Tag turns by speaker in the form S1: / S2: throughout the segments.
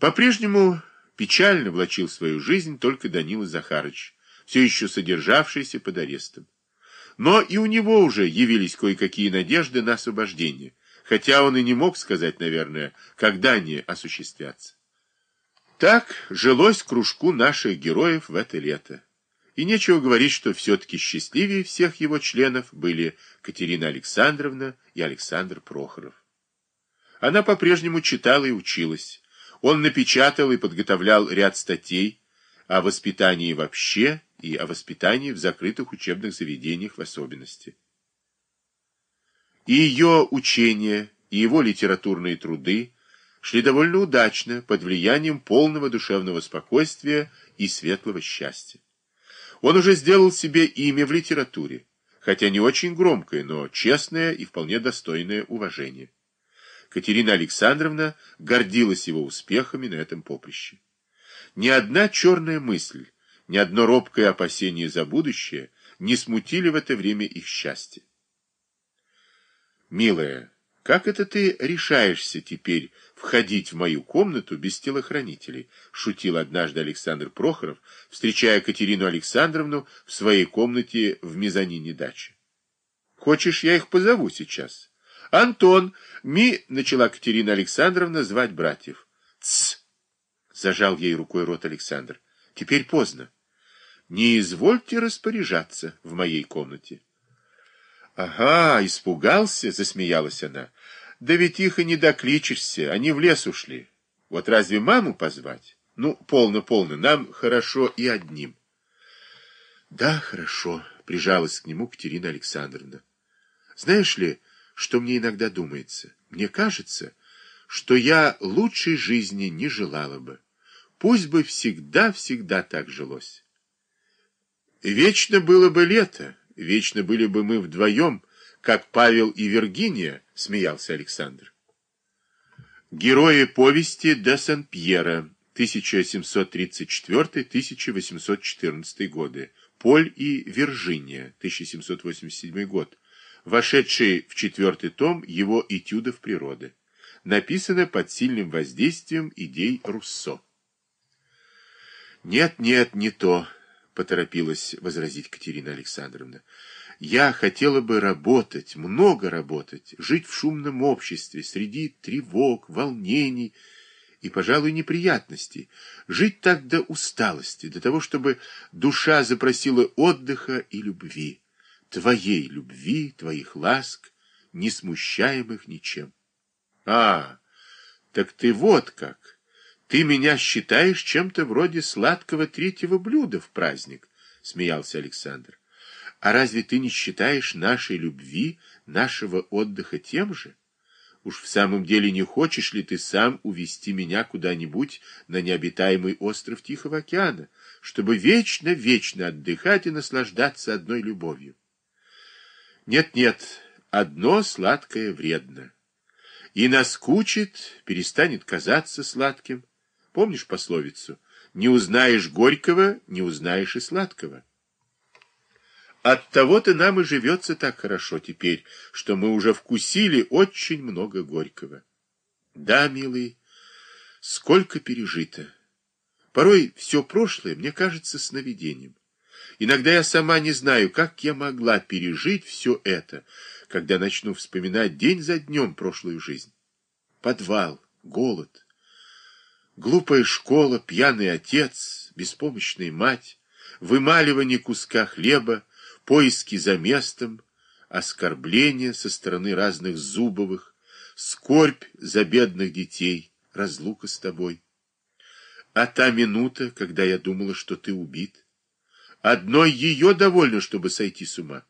S1: По-прежнему печально влачил свою жизнь только Данила Захарыч, все еще содержавшийся под арестом. Но и у него уже явились кое-какие надежды на освобождение, хотя он и не мог сказать, наверное, когда они осуществятся. Так жилось кружку наших героев в это лето. И нечего говорить, что все-таки счастливее всех его членов были Катерина Александровна и Александр Прохоров. Она по-прежнему читала и училась. Он напечатал и подготовлял ряд статей о воспитании вообще и о воспитании в закрытых учебных заведениях в особенности. И ее учения, и его литературные труды шли довольно удачно под влиянием полного душевного спокойствия и светлого счастья. Он уже сделал себе имя в литературе, хотя не очень громкое, но честное и вполне достойное уважения. Катерина Александровна гордилась его успехами на этом поприще. Ни одна черная мысль, ни одно робкое опасение за будущее не смутили в это время их счастье. «Милая, как это ты решаешься теперь входить в мою комнату без телохранителей?» — шутил однажды Александр Прохоров, встречая Катерину Александровну в своей комнате в мезонине дачи. «Хочешь, я их позову сейчас?» «Антон, ми...» — начала Катерина Александровна звать братьев. «Тсс!» — зажал ей рукой рот Александр. «Теперь поздно. Не извольте распоряжаться в моей комнате». «Ага, испугался?» — засмеялась она. «Да ведь их и не докличешься, они в лес ушли. Вот разве маму позвать? Ну, полно-полно, нам хорошо и одним». «Да, хорошо», — прижалась к нему Катерина Александровна. «Знаешь ли, что мне иногда думается? Мне кажется, что я лучшей жизни не желала бы. Пусть бы всегда-всегда так жилось». «Вечно было бы лето». Вечно были бы мы вдвоем, как Павел и Виргиния, смеялся Александр. Герои повести де Сан-Пьера, 1734-1814 годы. Поль и Виржиния, 1787 год. Вошедший в четвертый том его этюдов природы. Написано под сильным воздействием идей Руссо. Нет, нет, не то поторопилась возразить Катерина Александровна. Я хотела бы работать, много работать, жить в шумном обществе, среди тревог, волнений и, пожалуй, неприятностей, жить так до усталости, до того, чтобы душа запросила отдыха и любви, твоей любви, твоих ласк, не смущаемых ничем. А, так ты вот как! Ты меня считаешь чем-то вроде сладкого третьего блюда в праздник, смеялся Александр. А разве ты не считаешь нашей любви, нашего отдыха тем же? Уж в самом деле не хочешь ли ты сам увести меня куда-нибудь на необитаемый остров Тихого океана, чтобы вечно-вечно отдыхать и наслаждаться одной любовью? Нет-нет, одно сладкое вредно. И наскучит, перестанет казаться сладким, Помнишь пословицу? Не узнаешь горького, не узнаешь и сладкого. От того-то нам и живется так хорошо теперь, что мы уже вкусили очень много горького. Да, милый, сколько пережито. Порой все прошлое мне кажется сновидением. Иногда я сама не знаю, как я могла пережить все это, когда начну вспоминать день за днем прошлую жизнь. Подвал, голод, Глупая школа, пьяный отец, беспомощная мать, вымаливание куска хлеба, поиски за местом, оскорбления со стороны разных Зубовых, скорбь за бедных детей, разлука с тобой. А та минута, когда я думала, что ты убит, одной ее довольно, чтобы сойти с ума.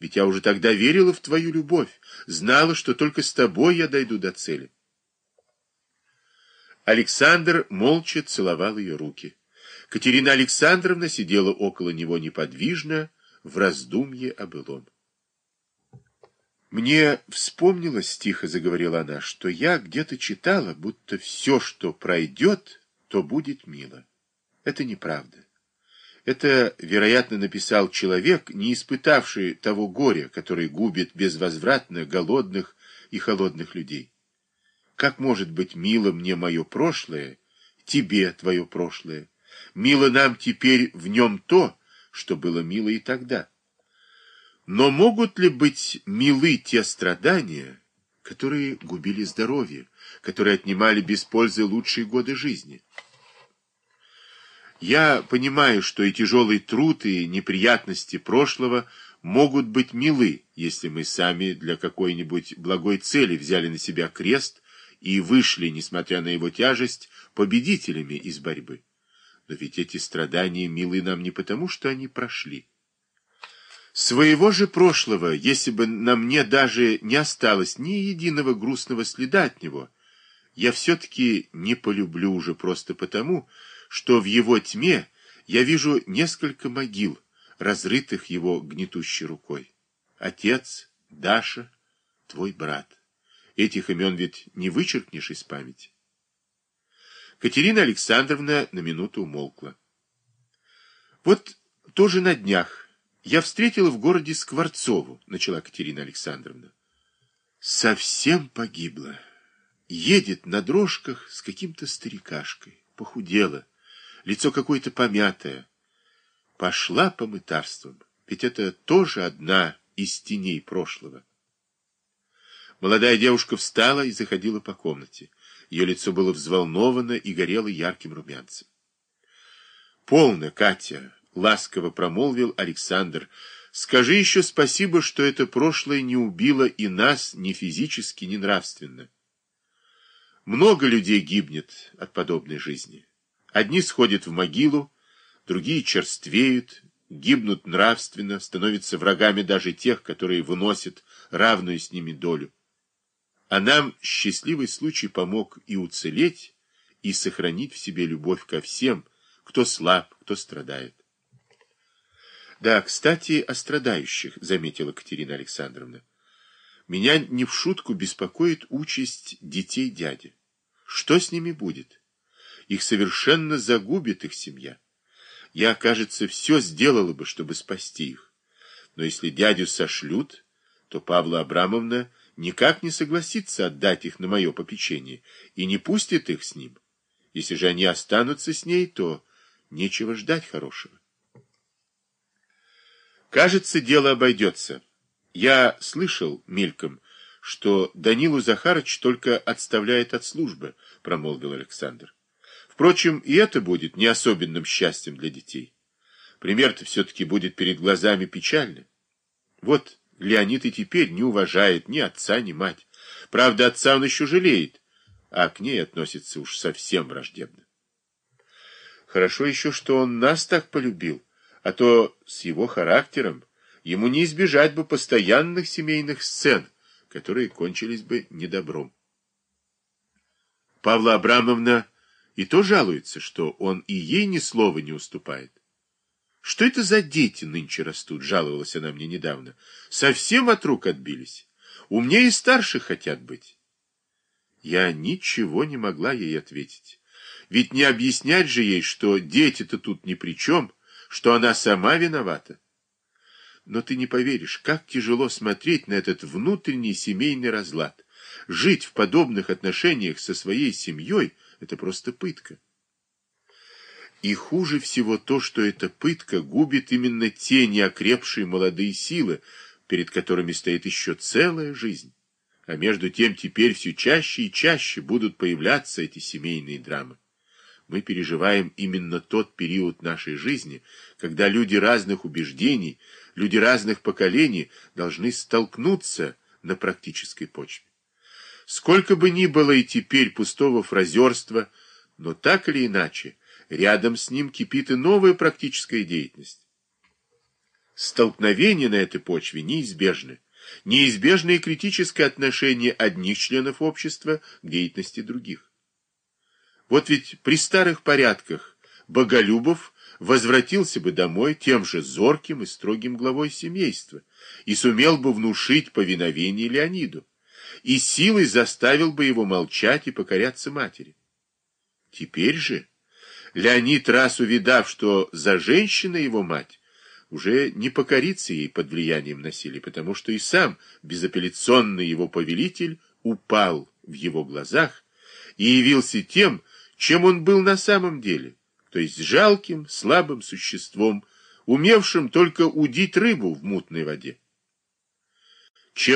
S1: Ведь я уже тогда верила в твою любовь, знала, что только с тобой я дойду до цели. Александр молча целовал ее руки. Катерина Александровна сидела около него неподвижно, в раздумье о былом. «Мне вспомнилось, — тихо заговорила она, — что я где-то читала, будто все, что пройдет, то будет мило. Это неправда. Это, вероятно, написал человек, не испытавший того горя, который губит безвозвратно голодных и холодных людей. Как может быть мило мне мое прошлое, тебе твое прошлое. Мило нам теперь в нем то, что было мило и тогда. Но могут ли быть милы те страдания, которые губили здоровье, которые отнимали без пользы лучшие годы жизни? Я понимаю, что и тяжелый труд, и неприятности прошлого могут быть милы, если мы сами для какой-нибудь благой цели взяли на себя крест и вышли, несмотря на его тяжесть, победителями из борьбы. Но ведь эти страдания милы нам не потому, что они прошли. Своего же прошлого, если бы на мне даже не осталось ни единого грустного следа от него, я все-таки не полюблю уже просто потому, что в его тьме я вижу несколько могил, разрытых его гнетущей рукой. Отец, Даша, твой брат. Этих имен ведь не вычеркнешь из памяти. Катерина Александровна на минуту умолкла. Вот тоже на днях я встретила в городе Скворцову, начала Катерина Александровна. Совсем погибла. Едет на дрожках с каким-то старикашкой. Похудела. Лицо какое-то помятое. Пошла по мытарствам. Ведь это тоже одна из теней прошлого. Молодая девушка встала и заходила по комнате. Ее лицо было взволновано и горело ярким румянцем. «Полно, Катя!» — ласково промолвил Александр. «Скажи еще спасибо, что это прошлое не убило и нас ни физически, ни нравственно. Много людей гибнет от подобной жизни. Одни сходят в могилу, другие черствеют, гибнут нравственно, становятся врагами даже тех, которые выносят равную с ними долю. А нам счастливый случай помог и уцелеть, и сохранить в себе любовь ко всем, кто слаб, кто страдает. Да, кстати, о страдающих, заметила Катерина Александровна. Меня не в шутку беспокоит участь детей дяди. Что с ними будет? Их совершенно загубит их семья. Я, кажется, все сделала бы, чтобы спасти их. Но если дядю сошлют, то Павла Абрамовна никак не согласится отдать их на мое попечение и не пустит их с ним. Если же они останутся с ней, то нечего ждать хорошего. Кажется, дело обойдется. Я слышал мельком, что Данилу Захарыч только отставляет от службы, промолвил Александр. Впрочем, и это будет не особенным счастьем для детей. Пример-то все-таки будет перед глазами печальный. Вот Леонид и теперь не уважает ни отца, ни мать. Правда, отца он еще жалеет, а к ней относится уж совсем враждебно. Хорошо еще, что он нас так полюбил, а то с его характером ему не избежать бы постоянных семейных сцен, которые кончились бы недобром. Павла Абрамовна и то жалуется, что он и ей ни слова не уступает. Что это за дети нынче растут, жаловалась она мне недавно. Совсем от рук отбились. Умнее и старше хотят быть. Я ничего не могла ей ответить. Ведь не объяснять же ей, что дети-то тут ни при чем, что она сама виновата. Но ты не поверишь, как тяжело смотреть на этот внутренний семейный разлад. Жить в подобных отношениях со своей семьей — это просто пытка. И хуже всего то, что эта пытка губит именно те неокрепшие молодые силы, перед которыми стоит еще целая жизнь. А между тем теперь все чаще и чаще будут появляться эти семейные драмы. Мы переживаем именно тот период нашей жизни, когда люди разных убеждений, люди разных поколений должны столкнуться на практической почве. Сколько бы ни было и теперь пустого фразерства, но так или иначе, рядом с ним кипит и новая практическая деятельность. Столкновения на этой почве неизбежны. Неизбежно и критическое отношение одних членов общества к деятельности других. Вот ведь при старых порядках Боголюбов возвратился бы домой тем же зорким и строгим главой семейства и сумел бы внушить повиновение Леониду, и силой заставил бы его молчать и покоряться матери. Теперь же Леонид, раз увидав, что за женщина его мать, уже не покорится ей под влиянием насилия, потому что и сам безапелляционный его повелитель упал в его глазах и явился тем, чем он был на самом деле, то есть жалким, слабым существом, умевшим только удить рыбу в мутной воде.